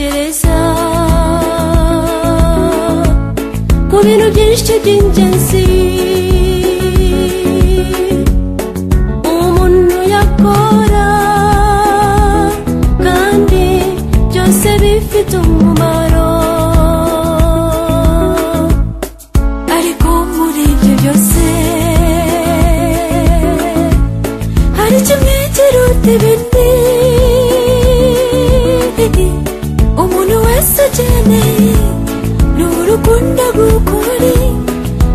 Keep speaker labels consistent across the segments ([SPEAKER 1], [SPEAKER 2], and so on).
[SPEAKER 1] cereza Comino genççe dincensi O mundo e agora Cande, já sebi fitum maro Ali como livre você Ali te جاني نور كندا بوكولي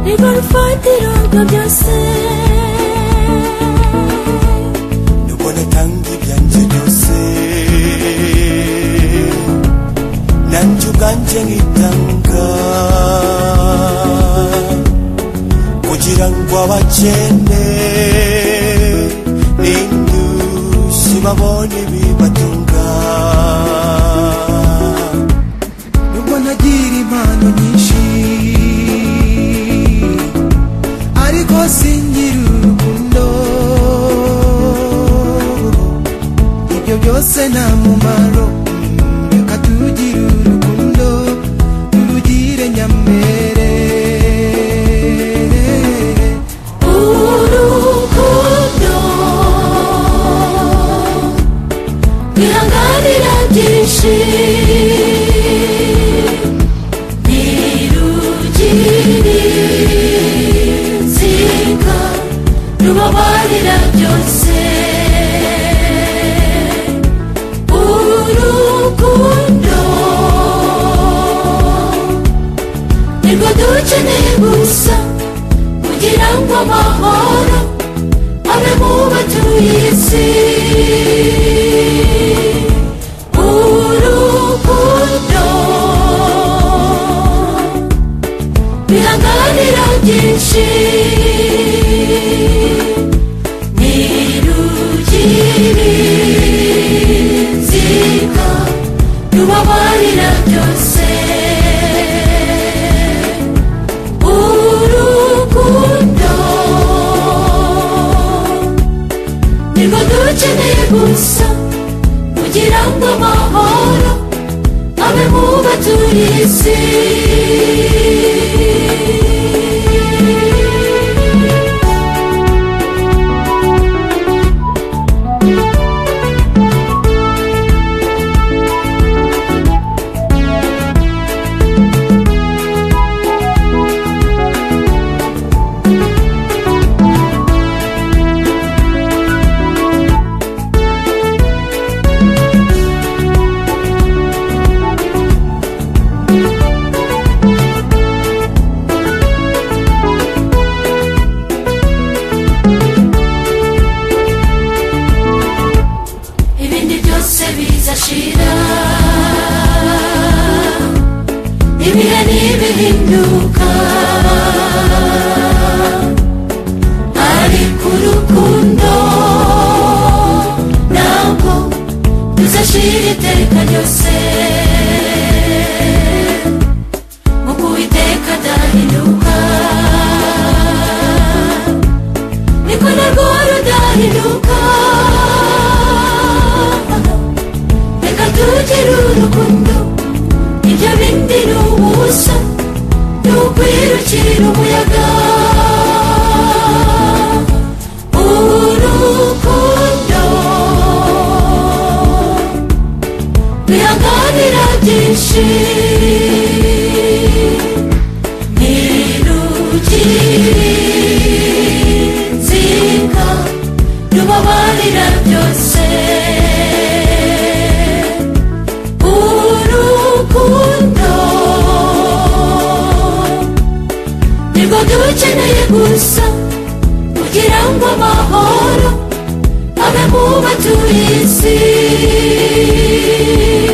[SPEAKER 1] ريبر فاتيرو قبجاسي نبوني تانجي بيانجي جوسي نانجو كانجي نتانجا kujirangwa wachene nindu sibaboni bibatunga byose nta mumaro reka tugire urukundo turugire nyamere urukundo bihanganira byinshi usam kugira ngo amahoro abe mu batuye isi urukundo bihanganira byinshi ni rugiriziga rubabarira byose bakeneye gusa kugira ngo amahoro abe mu baturiye isi ibiheri bihinduka ariko urukundo ntabwo ruzashira iteka ryose nk'uko rudahinduka biraganira byinshi ni rukizinga rubabarira byose urukundo nirwo dukeneye gusa kugira ngo amahoro abe mu batuye isi You.